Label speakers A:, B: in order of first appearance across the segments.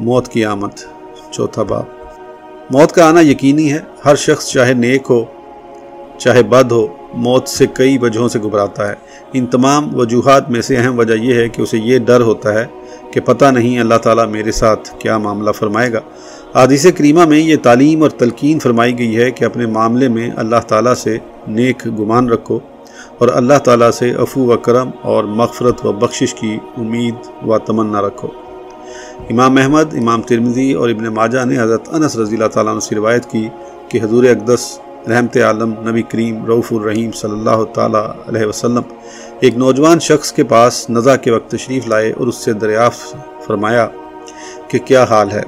A: موت کی آمد، چوتھا باب موت کا آنا یقینی ہے، ہر شخص چاہے نیک ہو، چاہے بد ہو، موت سے کئی وجہوں سے گھبراتا ہے۔ ان تمام وجوہات میں سے اہم وجہ یہ ہے کہ اسے یہ ڈر ہوتا ہے کہ پتہ نہیں اللہ تعالیٰ میرے ساتھ کیا معاملہ فرمائے گا۔ حدیث کریمہ میں یہ تعلیم اور تلقین فرمائی گئی ہے کہ اپنے معاملے میں اللہ تعالیٰ سے نیک گمان رکھو اور اللہ تعالیٰ سے افو و کرم اور مغفرت و بخشش کی امید و تمنا رکھو۔ امام احمد، امام ترمزی اور ابن ماجہ نے حضرت انس رضی اللہ تعالیٰ عنہ سے روایت کی کہ حضور اقدس رحمت عالم، نبی کریم رعف الرحیم صلی اللہ تعالیٰ علیہ وسلم ایک نوجوان شخص کے پاس نزا کے وقت تشریف لائے اور اس سے دریافت فرمایا کہ کیا حال ہے؟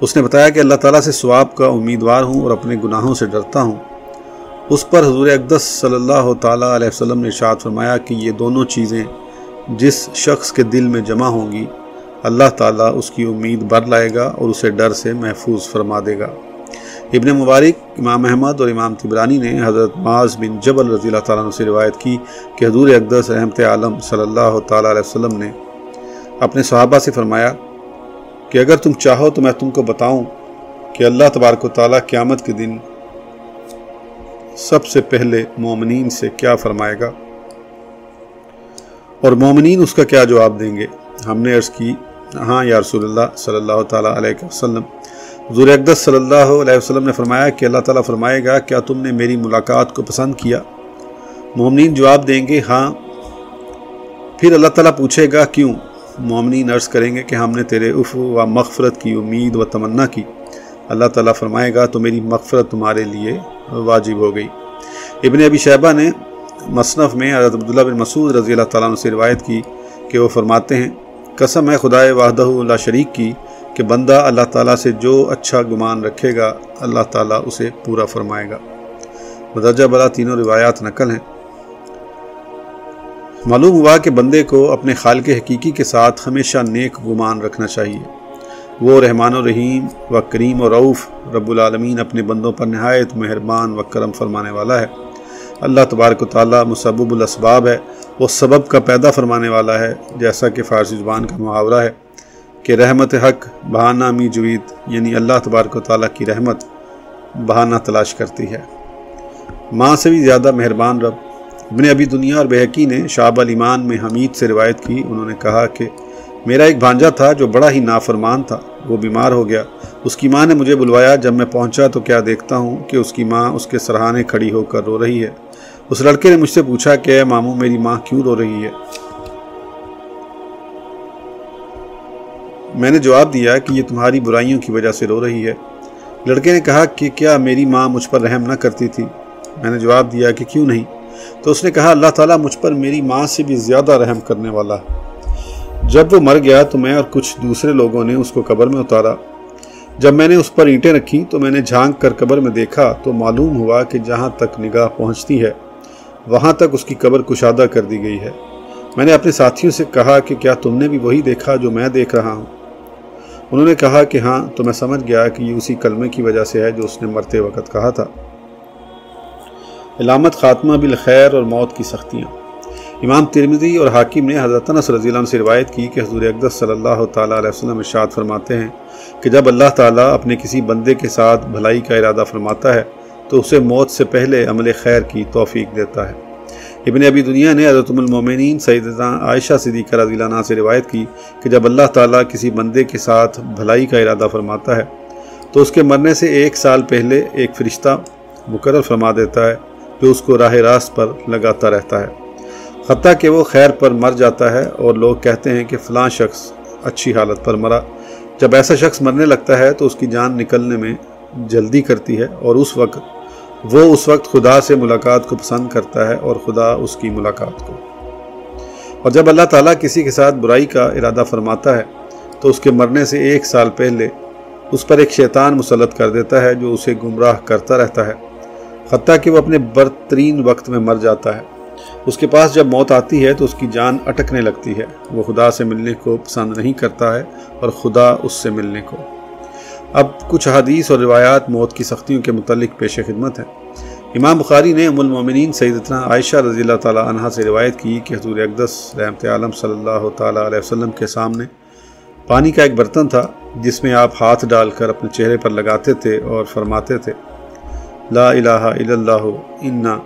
A: اس نے بتایا کہ اللہ تعالیٰ سے ثواب کا امیدوار ہوں اور اپنے گناہوں سے ڈرتا ہوں۔ اس پر حضور اقدس صلی اللہ تعالیٰ علیہ وسلم نے اشاعت فرمایا کہ یہ دونوں چیزیں جس شخص کے دل میں جمع ہوں گی اللہ تعالیٰ اس کی امید بر لائے گا اور اسے ڈر سے محفوظ فرما دے گا۔ ابن مبارک، امام احمد اور امام تبرانی نے حضرت معاذ بن جبل رضی اللہ تعالیٰ عنہ سے روایت کی کہ حضور اقدس رحمت عالم صلی اللہ تعالیٰ علیہ وسلم نے اپنے صحابہ سے فرمایا کہ اگر تم چاہو تو میں تم کو بتاؤں کہ اللہ تبارک و تعالیٰ قیامت کے دن سب سے پہلے مومنین سے کیا فرمائے گا اور مومنین اس کا کیا جواب دیں گے۔ ہم نے عرض کی ہاں یا رسول اللہ صلی اللہ تعالیٰ علیہ وسلم۔ حضور اقدس صلی اللہ علیہ وسلم نے فرمایا کہ اللہ تعالیٰ فرمائے گا، کیا تم نے میری ملاقات کو پسند کیا؟ مومنین جواب دیں گے ہاں۔ پھر اللہ تعالیٰ پوچھے گا، کیوں؟ مومنین عرض کریں گے کہ ہم نے تیرے عفو و مغفرت کی، امید و تمنا کی۔ اللہ تعالیٰ فرمائے گا، تو میری مغفرت تمہارے لیے واجب ہو گئی۔ ابن ابی شہبہ نے مصنف میں حضرت عبداللہ بن مسعود رضی اللہ تعالیٰ عنہ سے روایت کی کہ وہ فرماتے ہیں قسم ہے خدائے وحدہ اللہ شریک کی کہ بندہ اللہ تعالیٰ سے جو اچھا گمان رکھے گا، اللہ تعالیٰ اسے پورا فرمائے گا۔ مدرجہ بلا تینوں روایات نقل ہیں۔ معلوم ہوا کہ بندے کو اپنے خالق حقیقی کے ساتھ ہمیشہ نیک گمان رکھنا چاہیے۔ وہ رحمان و رحیم و کریم و رعوف رب العالمین اپنے بندوں پر نہایت مہربان و کرم فرمانے والا ہے۔ اللہ تبارک و تعالیٰ مصبب الاسباب ہے، وہ سبب کا پیدا فرمانے والا ہے، جیسا کہ فارسی زبان کا محاورہ ہے کہ رحمت حق، بہانہ می جوید یعنی اللہ تبارک و تعالیٰ کی رحمت بہانہ تلاش کرتی ہے۔ ماں سے بھی زیادہ مہربان رب۔ ابن ابی دنیا اور بحقی نے شعب الایمان میں حمید سے روایت کی، انہوں نے کہا کہ میرا ایک بھانجا تھا جو بڑا ہی نافرمان تھا، وہ بیمار ہو گیا۔ اس کی ماں نے مجھے بلوایا، جب میں پہنچا تو کیا دیکھتا ہوں کہ اس کی ماں اس کے سرحانے کھڑی ہو کر رو رہی ہے۔ اس لڑکے نے مجھ سے پوچھا کہ اے ماموں، میری ماں کیوں رو رہی ہے؟ میں نے جواب دیا کہ یہ تمہاری برائیوں کی وجہ سے رو رہی ہے۔ لڑکے نے کہا کہ کیا میری ماں مجھ پر رحم نہ کرتی تھی؟ میں نے جواب دیا کہ کیوں نہیں؟ تو اس نے کہا، اللہ تعالیٰ مجھ پر میری ماں سے بھی زیادہ رحم کرنے والا ہے۔ جب وہ مر گیا تو میں اور کچھ دوسرے لوگوں نے اس کو قبر میں اتارا۔ جب میں نے اس پر اینٹیں رکھی تو میں نے جھانک کر قبر میں دیکھا تو معلوم ہوا کہ جہاں تک نگاہ پہنچتی ہے وہاں تک اس کی قبر کشادہ کر دی گئی ہے۔ میں نے اپنے ساتھیوں سے کہا کہ کیا تم نے بھی وہی دیکھا جو میں دیکھ رہا ہوں؟ انہوں نے کہا کہ ہاں تو میں سمجھ گیا کہ یہ اسی کلمے کی وجہ سے ہے جو اس نے مرتے وقت کہا تھا۔ علامت خاتمہ بالخیر اور موت کی سختیاں۔ امام ترمزی اور حاکم نے حضرت انس رضی اللہ عنہ سے روایت کی کہ حضور اقدس صلی اللہ تعالیٰ علیہ وسلم ارشاد فرماتے ہیں کہ جب اللہ تعالیٰ اپنے کسی بندے کے ساتھ بھلائی کا ارادہ فرماتا ہے تو اسے موت سے پہلے عمل خیر کی توفیق دیتا ہے۔ ابن ابی دنیا نے حضرت المومنین سیدنا عائشہ صدیقہ رضی اللہ عنہ سے روایت کی کہ جب اللہ تعالیٰ کسی بندے کے ساتھ بھلائی کا ارادہ فرماتا ہے تو اس کے مرنے سے ایک سال پہلے ایک فرشتہ مقرر فرما دیتا ہے جو اس کو راہ راست پر لگاتا رہتا ہے۔ حتیٰ کہ وہ خیر پر مر جاتا ہے اور لوگ کہتے ہیں کہ فلاں شخص اچھی حالت پر مرا۔ جب ایسا شخص مرنے لگتا ہے تو اس کی جان نکلنے میں جلدی کرتی ہے اور اس وقت وہ اس وقت خدا سے ملاقات کو پسند کرتا ہے اور خدا اس کی ملاقات کو۔ اور جب اللہ تعالیٰ کسی کے ساتھ برائی کا ارادہ فرماتا ہے، تو اس کے مرنے سے ایک سال پہلے اس پر ایک شیطان مسلط کر دیتا ہے جو اسے گمراہ کرتا رہتا ہے، حتیٰ کہ وہ اپنے برترین وقت میں مر جاتا ہے۔ اس کے پاس جب موت آتی ہے، تو اس کی جان اٹکنے لگتی ہے۔ وہ خدا سے ملنے کو پسند نہیں کرتا ہے اور خدا اس سے ملنے کو۔ اب کچھ حدیث اور روایات موت کی سختیوں کے متعلق پیش خدمت ہیں۔ امام بخاری نے ام المومنین سیدتنا عائشہ رضی اللہ تعالیٰ عنہ سے روایت کی کہ حضور اقدس رحمت عالم صلی اللہ تعالیٰ علیہ وسلم کے سامنے پانی کا ایک برتن تھا جس میں آپ ہاتھ ڈال کر اپنے چہرے پر لگاتے تھے اور فرماتے تھے، لا الہ الا اللہ انا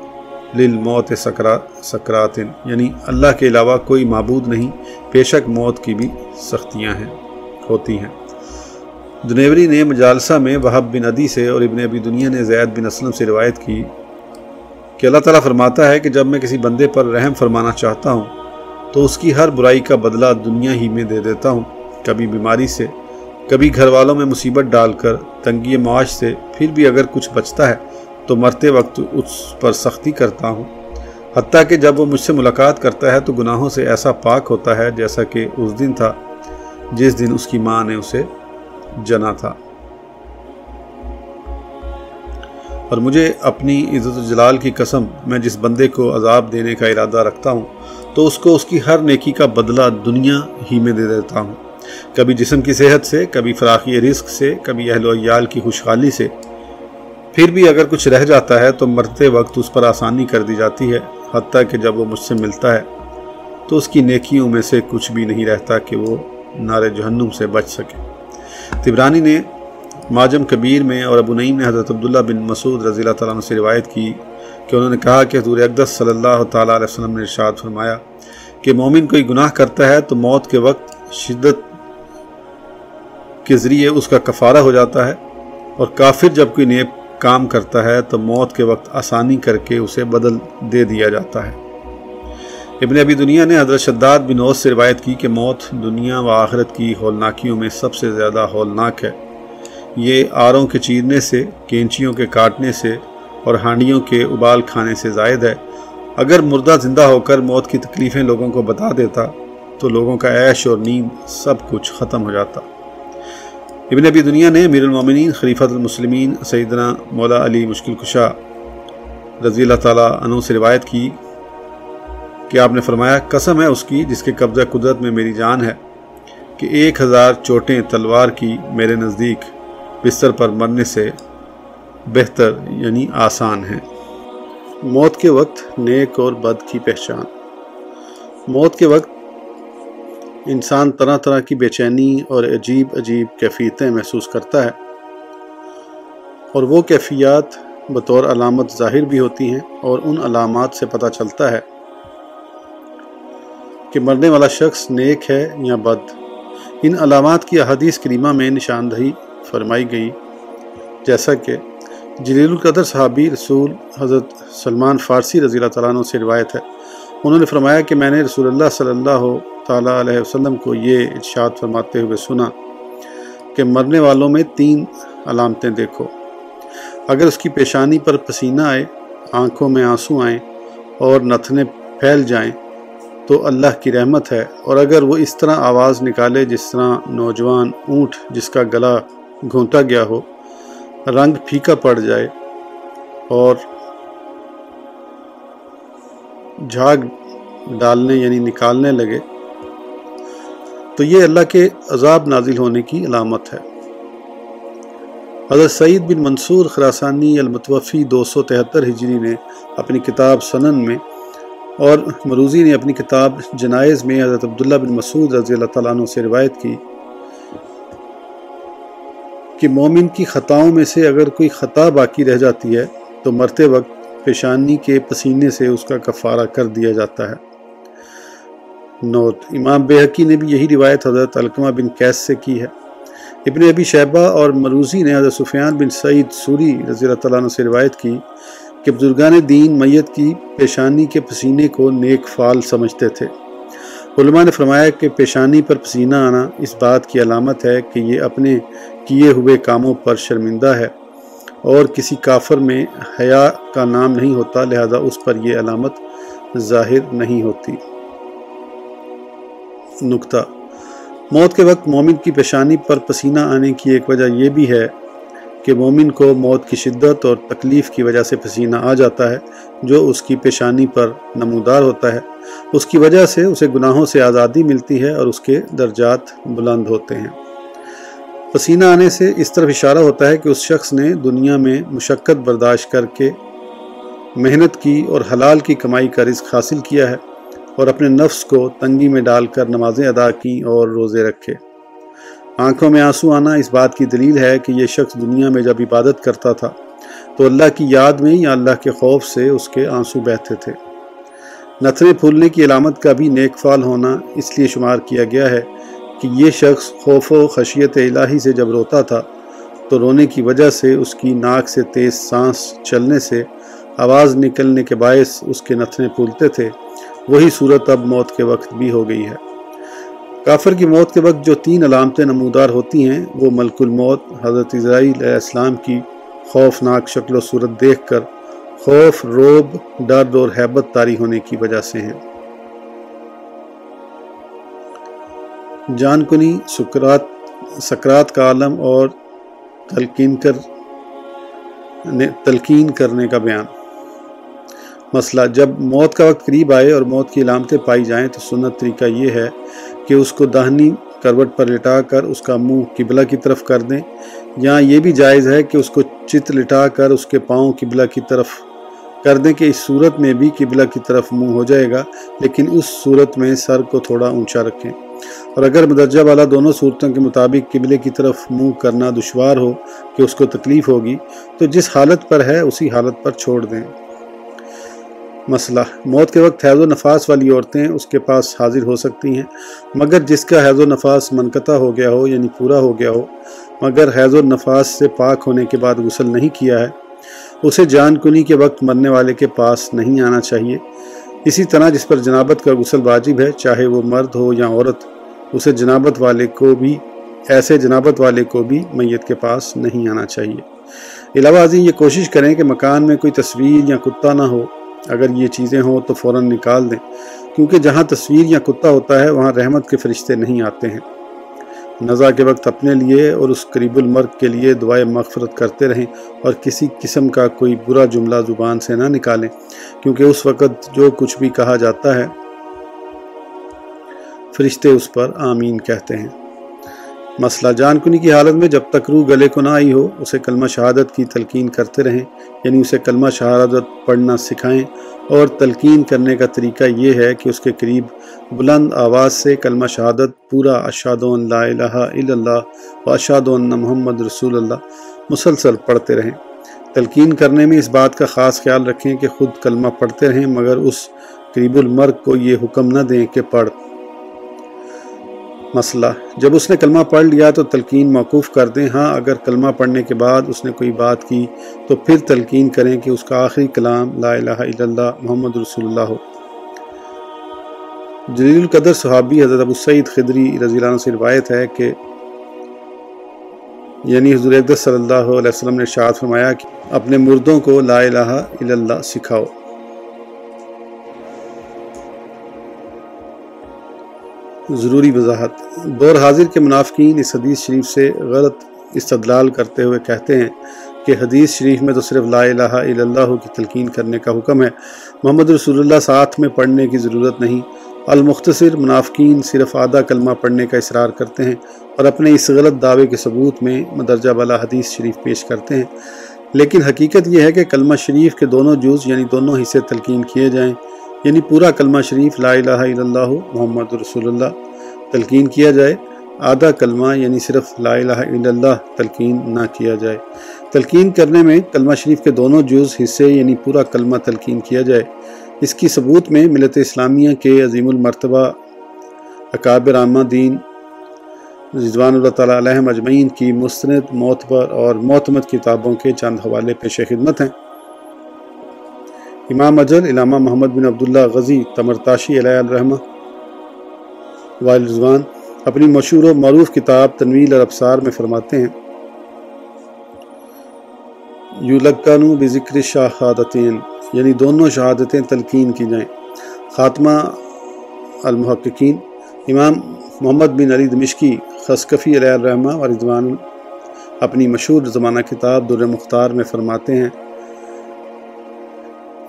A: للموت سکرا سکرات یعنی اللہ کے علاوہ کوئی معبود نہیں، بے شک موت کی بھی سختیاں ہیں، ہوتی ہیں۔ دنیوری نے مجالسہ میں وحب بن عدی سے اور ابن ابی دنیا نے زید بن اسلم سے روایت کی کہ اللہ تعالیٰ فرماتا ہے کہ جب میں کسی بندے پر رحم فرمانا چاہتا ہوں تو اس کی ہر برائی کا بدلہ دنیا ہی میں دے دیتا ہوں، کبھی بیماری سے، کبھی گھر والوں میں مصیبت ڈال کر، تنگی معاش سے، پھر بھی اگر کچھ بچتا ہے تو مرتے وقت اس پر سختی کرتا ہوں۔ حتیٰ کہ جب وہ مجھ سے ملاقات کرتا ہے تو گناہوں سے ایسا پاک ہوتا ہے جیسا کہ اس دن تھا، جس دن اس کی ماں نے اسے جنا تھا۔ اور مجھے اپنی عزت و جلال کی قسم، میں جس بندے کو عذاب دینے کا ارادہ رکھتا ہوں، تو اس کو اس کی ہر نیکی کا بدلہ دنیا ہی میں دے دیتا ہوں۔ کبھی جسم کی صحت سے، کبھی فراخی رزق سے، کبھی اہل و عیال کی خوشحالی سے۔ پھر بھی اگر کچھ رہ جاتا ہے، تو مرتے وقت اس پر آسانی کر دی جاتی ہے، حتیٰ کہ جب وہ مجھ سے ملتا ہے، تو اس کی نیکیوں میں سے کچھ بھی نہیں رہتا کہ وہ نار جہنم سے بچ سکے۔ تبرانی نے ماجم کبیر میں اور ابو نعیم نے حضرت عبداللہ بن مسعود رضی اللہ تعالیٰ عنہ سے روایت کی کہ انہوں نے کہا کہ حضور اقدس صلی اللہ تعالیٰ علیہ وسلم نے ارشاد فرمایا کہ مومن کوئی گناہ کرتا ہے تو موت کے وقت شدت کے ذریعے اس کا کفارہ ہو جاتا ہے اور کافر جب کوئی نیک کام کرتا ہے تو موت کے وقت آسانی کر کے اسے بدل دے دیا جاتا ہے۔ ابن ابی دنیا نے حضرت شداد بن اوس سے روایت کی کہ موت دنیا و آخرت کی ہولناکیوں میں سب سے زیادہ ہولناک ہے۔ یہ آروں کے چیرنے سے، کینچیوں کے کاٹنے سے اور ہانڈیوں کے ابال کھانے سے زائد ہے۔ اگر مردہ زندہ ہو کر موت کی تکلیفیں لوگوں کو بتا دیتا، تو لوگوں کا عیش اور نیند سب کچھ ختم ہو جاتا۔ ابن ابی دنیا نے امیر المومنین خلیفۃ المسلمین سیدنا مولا علی مشکل کشا رضی اللہ تعالیٰ عنہ سے روایت کی کہ آپ نے فرمایا، قسم ہے اس کی جس کے قبضہ قدرت میں میری جان ہے کہ ایک ہزار چوٹیں تلوار کی میرے نزدیک بستر پر مرنے سے بہتر یعنی آسان ہیں۔ موت کے وقت نیک اور بد کی پہچان۔ موت کے وقت انسان طرح طرح کی بے چینی اور عجیب عجیب کیفیتیں محسوس کرتا ہے۔ اور وہ کیفیات بطور علامت ظاہر بھی ہوتی ہیں اور ان علامات سے پتہ چلتا ہے۔ کہ مرنے والا شخص نیک ہے یا بد۔ ان علامات کی احادیث کریمہ میں نشاندہی فرمائی گئی، جیسا کہ جلیل القدر صحابی رسول حضرت سلمان فارسی رضی اللہ تعالیٰ عنہ سے روایت ہے۔ انہوں نے فرمایا کہ میں نے رسول اللہ صلی اللہ تعالیٰ علیہ وسلم کو یہ ارشاد فرماتے ہوئے سنا کہ مرنے والوں میں تین علامتیں دیکھو۔ اگر اس کی پیشانی پر پسینہ آئے، آنکھوں میں آنسو آئیں اور نتھنے پھیل جائیں تو اللہ کی رحمت ہے۔ اور اگر وہ اس طرح آواز نکالے جس طرح نوجوان اونٹ جس کا گلا گھونٹا گیا ہو، رنگ پھیکا پڑ جائے اور جھاگ ڈالنے یعنی نکالنے لگے، تو یہ اللہ کے عذاب نازل ہونے کی علامت ہے۔ حضرت سعید بن منصور خراسانی المتوفی دو سو تہتر ہجری نے اپنی کتاب سنن میں اور مروزی نے اپنی کتاب جنائز میں حضرت عبداللہ بن مسعود رضی اللہ تعالیٰ عنہ سے روایت کی کہ مومن کی خطاؤں میں سے اگر کوئی خطا باقی رہ جاتی ہے تو مرتے وقت پیشانی کے پسینے سے اس کا کفارہ کر دیا جاتا ہے۔ نوت امام بحقی نے بھی یہی روایت حضرت علقمہ بن کیس سے کی ہے۔ ابن ابی شہبہ اور مروزی نے حضرت سفیان بن سعید سوری رضی اللہ تعالیٰ عنہ سے روایت کی کہ بزرگان دین میت کی پیشانی کے پسینے کو نیک فال سمجھتے تھے۔ علماء نے فرمایا کہ پیشانی پر پسینہ آنا اس بات کی علامت ہے کہ یہ اپنے کیے ہوئے کاموں پر شرمندہ ہے اور کسی کافر میں حیا کا نام نہیں ہوتا، لہذا اس پر یہ علامت ظاہر نہیں ہوتی۔ نکتہ موت کے وقت مومن کی پیشانی پر پسینہ آنے کی ایک وجہ یہ بھی ہے کہ مومن کو موت کی شدت اور تکلیف کی وجہ سے پسینہ آ جاتا ہے، جو اس کی پیشانی پر نمودار ہوتا ہے۔ اس کی وجہ سے اسے گناہوں سے آزادی ملتی ہے اور اس کے درجات بلند ہوتے ہیں۔ پسینہ آنے سے اس طرف اشارہ ہوتا ہے کہ اس شخص نے دنیا میں مشقت برداشت کر کے محنت کی اور حلال کی کمائی کا رزق حاصل کیا ہے اور اپنے نفس کو تنگی میں ڈال کر نمازیں ادا کی اور روزے رکھے۔ آنکھوں میں آنسو آنا اس بات کی دلیل ہے کہ یہ شخص دنیا میں جب عبادت کرتا تھا تو اللہ کی یاد میں یا اللہ کے خوف سے اس کے آنسو بہتے تھے۔ نتھرے پھولنے کی علامت کا بھی نیک فال ہونا اس لیے شمار کیا گیا ہے کہ یہ شخص خوف و خشیت الہی سے جب روتا تھا تو رونے کی وجہ سے اس کی ناک سے تیز سانس چلنے سے آواز نکلنے کے باعث اس کے نتھنے پھولتے تھے۔ وہی صورت اب موت کے وقت بھی ہو گئی ہے۔ کافر کی موت کے وقت جو تین علامتیں نمودار ہوتی ہیں، وہ ملک الموت، حضرت علیہ السلام کی خوفناک شکل و صورت دیکھ کر خوف، روب ڈر اور حیبت تاری ہونے کی وجہ سے ہیں۔ جان کنی سکرات سکرات کا عالم اور تلقین کر تلقین کرنے کا بیان۔ مسئلہ، جب موت کا وقت قریب آئے اور موت کی علامتیں پائی جائیں تو سنت طریقہ یہ ہے کہ اس کو دہنی کروٹ پر لٹا کر اس کا منہ قبلہ کی طرف کر دیں۔ یا یہ بھی جائز ہے کہ اس کو چت لٹا کر اس کے پاؤں قبلہ کی طرف کر دیں کہ اس صورت میں بھی قبلہ کی طرف منہ ہو جائے گا، لیکن اس صورت میں سر کو تھوڑا اونچا رکھیں۔ اور اگر مدرجہ والا دونوں صورتوں کے مطابق قبلے کی طرف منہ کرنا دشوار ہو کہ اس کو تکلیف ہوگی، تو جس حالت پر ہے اسی حالت پر چھوڑ دیں۔ مسئلہ۔ موت کے وقت حیض و نفاس والی عورتیں اس کے پاس حاضر ہو سکتی ہیں، مگر جس کا حیض و نفاس منقطع ہو گیا ہو یعنی پورا ہو گیا ہو، مگر حیض و نفاس سے پاک ہونے کے بعد غسل نہیں کیا ہے، اسے جان کنی کے وقت مرنے والے کے پاس نہیں آنا چاہیے۔ اسی طرح جس پر جنابت کا غسل واجب ہے، چاہے وہ مرد ہو یا عورت، اسے جنابت والے کو بھی، ایسے جنابت والے کو بھی میت کے پاس نہیں آنا چاہیے۔ علاوہ ازیں یہ کوشش کریں کہ مکان میں کوئی تصویر یا کتا نہ ہو۔ اگر یہ چیزیں ہوں تو فوراً نکال دیں۔ کیونکہ جہاں تصویر یا کتا ہوتا ہے، وہاں رحمت کے فرشتے نہیں آتے ہیں۔ نزا کے وقت اپنے لیے اور اس قریب المرگ کے لیے دعائیں مغفرت کرتے رہیں اور کسی قسم کا کوئی برا جملہ زبان سے نہ نکالیں۔ کیونکہ اس وقت جو کچھ بھی کہا جاتا ہے، فرشتے اس پر آمین کہتے ہیں۔ مسئلہ جان کنی کی حالت میں جب تک روح گلے کو نہ آئی ہو، اسے کلمہ شہادت کی تلقین کرتے رہیں یعنی اسے کلمہ شہادت پڑھنا سکھائیں۔ اور تلقین کرنے کا طریقہ یہ ہے کہ اس کے قریب بلند آواز سے کلمہ شہادت پورا اشاد لا الہ الا اللہ و اشاد محمد رسول اللہ مسلسل پڑھتے رہیں۔ تلقین کرنے میں اس بات کا خاص خیال رکھیں کہ خود کلمہ پڑھتے رہیں، مگر اس قریب المرگ کو یہ حکم نہ دیں کہ پڑھ۔ مسئلہ۔ جب اس نے کلمہ پڑھ لیا تو تلقین موقوف کر دیں۔ ہاں اگر کلمہ پڑھنے کے بعد اس نے کوئی بات کی تو پھر تلقین کریں کہ اس کا آخری کلام لا الہ الا اللہ محمد رسول اللہ ہو۔ جلیل القدر صحابی حضرت ابو سعید خدری رضی اللہ عنہ سے روایت ہے کہ یعنی حضور اقدس صلی اللہ علیہ وسلم نے شاد فرمایا کہ اپنے مردوں کو لا الہ الا اللہ سکھاؤ۔ ضروری وضاحت۔ دور حاضر کے منافقین اس حدیث شریف سے غلط استدلال کرتے ہوئے کہتے ہیں کہ حدیث شریف میں تو صرف لا الہ الا اللہ کی تلقین کرنے کا حکم ہے۔ محمد رسول اللہ ساتھ میں پڑھنے کی ضرورت نہیں۔ المختصر منافقین صرف آدھا کلمہ پڑھنے کا اصرار کرتے ہیں اور اپنے اس غلط دعوے کے ثبوت میں مدرجہ بالا حدیث شریف پیش کرتے ہیں۔ لیکن حقیقت یہ ہے کہ کلمہ شریف کے دونوں جز یعنی دونوں حصے تلقین کیے جائیں۔ یعنی پورا کلمہ شریف لا الہ الا اللہ محمد رسول اللہ تلقین کیا جائے۔ آدھا کلمہ یعنی صرف لا الہ الا اللہ تلقین نہ کیا جائے۔ تلقین کرنے میں کلمہ شریف کے دونوں جز حصے یعنی پورا کلمہ تلقین کیا جائے۔ اس کی ثبوت میں ملت اسلامیہ کے عظیم المرتبہ اکابر عامہ دین رضوان اللہ تعالیٰ علیہ مجمعین کی مستند معتبر اور معتمد کتابوں کے چند حوالے پیش خدمت ہیں۔ امام اجل، علامہ محمد بن عبداللہ غزی، تمرتاشی، علیہ الرحمہ رضوان، اپنی مشہور و معروف کتاب تنویل اور ابصار میں فرماتے ہیں یو بذکر شہادتین یعنی دونوں شہادتیں تلقین کی جائیں۔ خاتمہ المحققین، امام محمد بن علی دمشقی، خسکفی، علیہ الرحمہ و رضوان، اپنی مشہور زمانہ کتاب در مختار میں فرماتے ہیں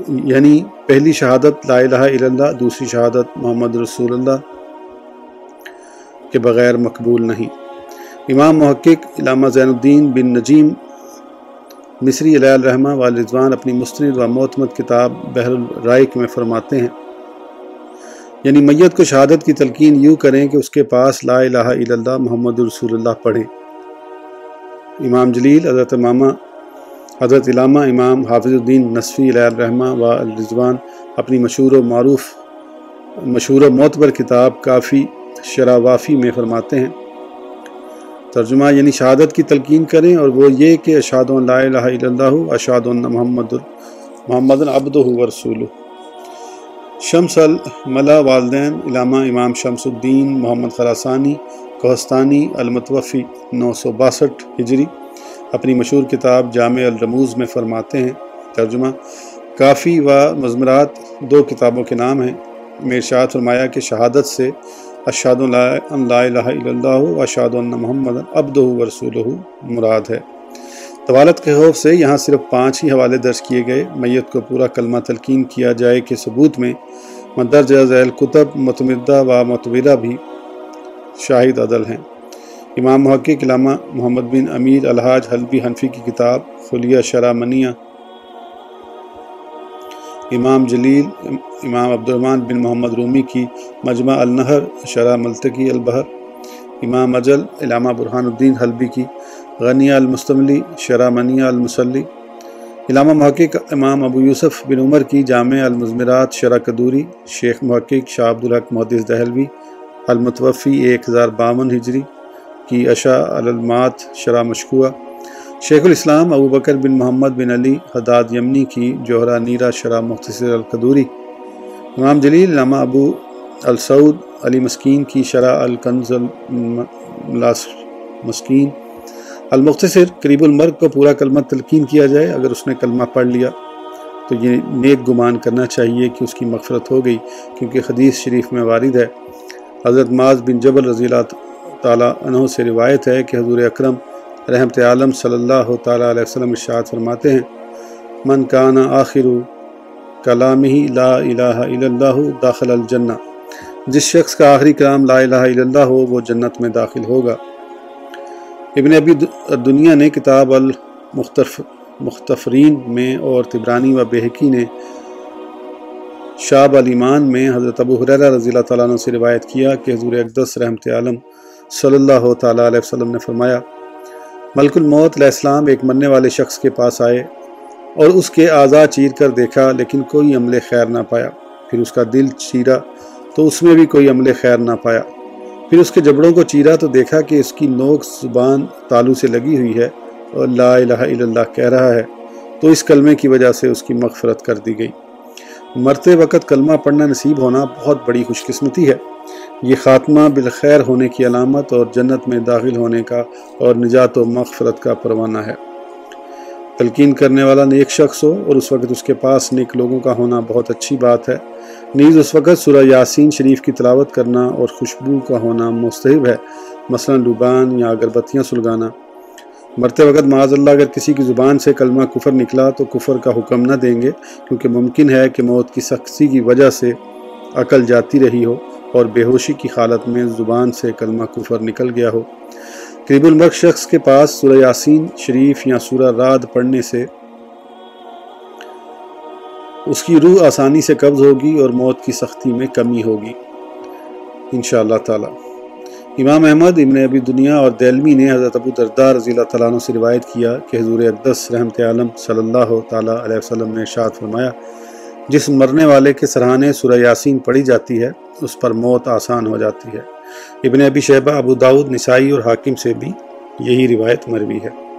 A: یعنی پہلی شہادت لا الہ الا اللہ، دوسری شہادت محمد رسول اللہ کے بغیر مقبول نہیں۔ امام محقق علامہ زین الدین بن نجیم، مصری علیہ الرحمہ والدوان اپنی مستند و معتمد کتاب بحر الرائق میں فرماتے ہیں۔ یعنی میت کو شہادت کی تلقین یوں کریں کہ اس کے پاس لا الہ الا اللہ، محمد رسول اللہ پڑھیں۔ امام جلیل، حضرت ماما حضرت علامہ امام حافظ الدین نصفی علیہ الرحمہ و الرضوان اپنی مشہور و معروف مشہور و معتبر کتاب کافی شراوافی میں فرماتے ہیں۔ ترجمہ یعنی شہادت کی تلقین کریں اور وہ یہ کہ اشاد الہ الا اللہ اشاد محمد محمد عبد و رسول شمس الملا والدین علامہ امام شمس الدین محمد خراسانی کوہستانی المتوفی نو سو باسٹھ ہجری۔ اپنی مشہور کتاب جامع الرموز میں فرماتے ہیں، ترجمہ، کافی و مضمرات دو کتابوں کے نام ہیں۔ میرشاد فرمایا کہ شہادت سے اشاد اللہ الہ الا اللہ اشاد محمد عبد و رسول مراد ہے۔ طوالت کے خوف سے یہاں صرف پانچ ہی حوالے درج کیے گئے۔ میت کو پورا کلمہ تلقین کیا جائے کہ ثبوت میں مدرجہ ذیل کتب متمدہ و متبرہ بھی شاہد عدل ہیں۔ امام محقق علامہ محمد بن امیر الحاج حلبی حنفی کی کتاب خلیہ شرح منیہ۔ امام جلیل، امام عبدالرحمن بن محمد رومی کی مجمع النہر، شرح ملتقی البحر۔ امام اجل، علامہ برحان الدین حلبی کی غنیہ المستملی، شرح منیہ المسلی۔ علامہ محقق امام ابو یوسف بن عمر کی جامع المزمرات، شرح قدوری شیخ محقق شاہ عبدالحق محدث دہلوی، المتوفی ایک ہزار باون ہجری۔ کی اشا المات، شرح مشکوہ۔ شیخ الاسلام ابو بکر بن محمد بن علی حداد یمنی کی جوہرہ نیرہ شرح مختصر القدوری۔ امام جلیل علامہ ابو السعود علی مسکین کی شرح الکنز مسکین۔ المختصر قریب المرگ کو پورا کلمہ تلقین کیا جائے، اگر اس نے کلمہ پڑھ لیا تو یہ نیک گمان کرنا چاہیے کہ اس کی مغفرت ہو گئی، کیونکہ حدیث شریف میں وارد ہے۔ حضرت معاذ بن جبل رضی اللہ تعالیٰ عنہ سے روایت ہے کہ حضور اکرم رحمت عالم صلی اللہ تعالیٰ علیہ وسلم ارشاد فرماتے ہیں، من کانا آخر کلام ہی لا الہ الا اللہ داخل الجنہ جس شخص کا آخری کلام لا الہ الا اللہ ہو، وہ جنت میں داخل ہوگا۔ ابن ابی دنیا نے کتاب المختف، مختفرین میں اور تبرانی و بحقی نے شاب الایمان میں حضرت ابو حریرہ رضی اللہ تعالیٰ عنہ سے روایت کیا کہ حضور اقدس رحمت عالم صلی اللہ تعالیٰ علیہ وسلم نے فرمایا، ملک الموت علیہ السلام ایک مرنے والے شخص کے پاس آئے اور اس کے اعضاء چیر کر دیکھا، لیکن کوئی عمل خیر نہ پایا۔ پھر اس کا دل چیرا تو اس میں بھی کوئی عمل خیر نہ پایا۔ پھر اس کے جبڑوں کو چیرا تو دیکھا کہ اس کی نوک زبان تالو سے لگی ہوئی ہے اور لا الہ الا اللہ کہہ رہا ہے۔ تو اس کلمے کی وجہ سے اس کی مغفرت کر دی گئی۔ مرتے وقت کلمہ پڑھنا نصیب ہونا بہت بڑی خوش قسمتی ہے۔ یہ خاتمہ بالخیر ہونے کی علامت اور جنت میں داخل ہونے کا اور نجات و مغفرت کا پروانہ ہے۔ تلقین کرنے والا نیک شخص ہو اور اس وقت اس کے پاس نیک لوگوں کا ہونا بہت اچھی بات ہے۔ نیز اس وقت سورہ یاسین شریف کی تلاوت کرنا اور خوشبو کا ہونا مستحب ہے۔ مثلا لبان یا اگربتیاں سلگانا۔ مرتے وقت معاذ اللہ اگر کسی کی زبان سے کلمہ کفر نکلا تو کفر کا حکم نہ دیں گے، کیونکہ ممکن ہے کہ موت کی سختی کی وجہ سے عقل جاتی رہی ہو۔ اور بے ہوشی کی حالت میں زبان سے کلمہ کفر نکل گیا ہو۔ قریب المرک شخص کے پاس سورہ یاسین شریف یا سورہ راد پڑھنے سے اس کی روح آسانی سے قبض ہوگی اور موت کی سختی میں کمی ہوگی۔ انشاءاللہ تعالی۔ امام احمد، ابن ابی دنیا اور دلمی نے حضرت ابو دردار رضی اللہ تعالیٰ عنہ سے روایت کیا کہ حضور اقدس رحمت عالم صلی اللہ تعالیٰ علیہ وسلم نے ارشاد فرمایا جس مرنے والے کے سرحانے سورہ یاسین پڑھی جاتی ہے، اس پر موت آسان ہو جاتی ہے۔ ابن ابی شہبہ ابو داود نسائی اور حاکم سے بھی یہی روایت مروی ہے۔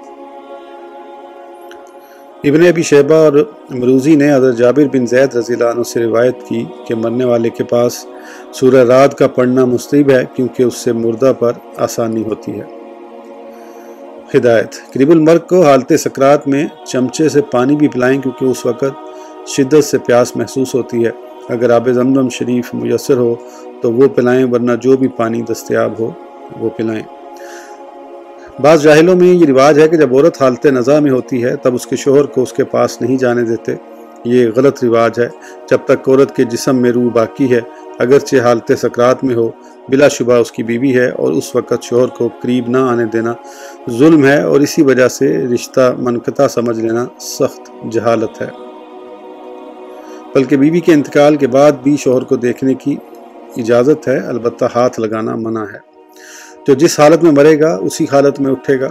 A: ابن ابی شہبہ اور مروزی نے حضرت جابر بن زید رضی اللہ عنہ سے روایت کی کہ مرنے والے کے پاس سورہ رات کا پڑھنا مستیب ہے کیونکہ اس سے مردہ پر آسانی ہوتی ہے۔ ہدایت قریب المرگ کو حالت سکرات میں چمچے سے پانی بھی پلائیں کیونکہ اس وقت شدت سے پیاس محسوس ہوتی ہے۔ اگر آب زمزم شریف میسر ہو تو وہ پلائیں، ورنہ جو بھی پانی دستیاب ہو، وہ پلائیں۔ بعض جاہلوں میں یہ رواج ہے کہ جب عورت حالت نزا میں ہوتی ہے تب اس کے شوہر کو اس کے پاس نہیں جانے دیتے۔ یہ غلط رواج ہے۔ جب تک عورت کے جسم میں روح باقی ہے، اگرچہ حالت سکرات میں ہو، بلا شبہ اس کی بیوی ہے اور اس وقت شوہر کو قریب نہ آنے دینا ظلم ہے اور اسی وجہ سے رشتہ منقطع سمجھ لینا سخت جہالت ہے۔ بلکہ بیوی کے انتقال کے بعد بھی شوہر کو دیکھنے کی اجازت ہے، البتہ ہاتھ لگانا منع ہے۔ جو جس حالت میں مرے گا، اسی حالت میں اٹھے گا۔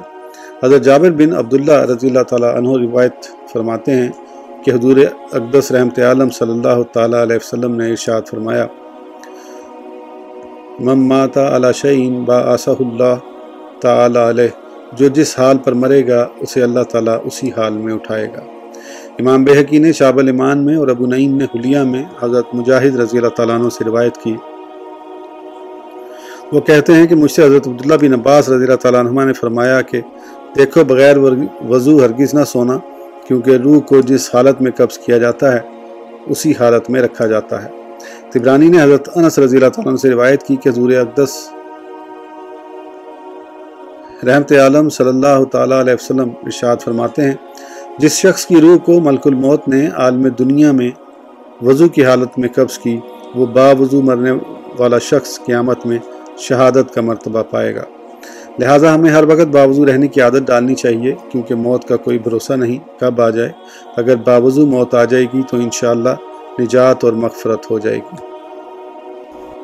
A: حضرت جابر بن عبداللہ رضی اللہ تعالیٰ عنہ روایت فرماتے ہیں کہ حضور اقدس رحمت عالم صلی اللہ تعالیٰ علیہ وسلم نے ارشاد فرمایا مم ماتا علی شعین با آصح اللہ تعالیٰ علیہ، جو جس حال پر مرے گا، اسے اللہ تعالیٰ اسی حال میں اٹھائے گا۔ امام بحقی نے شاب المان میں اور ابو نعیم نے حلیہ میں حضرت مجاہد رضی اللہ تعالیٰ عنہ سے روایت کی۔ وہ کہتے ہیں کہ مجھ سے حضرت عبداللہ بن عباس رضی اللہ تعالیٰ عنہ نے فرمایا کہ دیکھو بغیر وضو ہرگز نہ سونا، کیونکہ روح کو جس حالت میں قبض کیا جاتا ہے، اسی حالت میں رکھا جاتا ہے۔ تبرانی نے حضرت انس رضی اللہ تعالیٰ عنہ سے روایت کی کہ حضور اقدس رحمت عالم صلی اللہ تعالیٰ علیہ وسلم ارشاد فرماتے ہیں جس شخص کی روح کو ملک الموت نے عالم دنیا میں وضو کی حالت میں قبض کی، وہ با وضو مرنے والا شخص قیامت میں شہادت کا مرتبہ پائے گا۔ لہٰذا ہمیں ہر وقت باوضو رہنے کی عادت ڈالنی چاہیے، کیونکہ موت کا کوئی بھروسہ نہیں۔ کب آ جائے؟ اگر باوضو موت آ جائے گی تو انشاءاللہ نجات اور مغفرت ہو جائے گی۔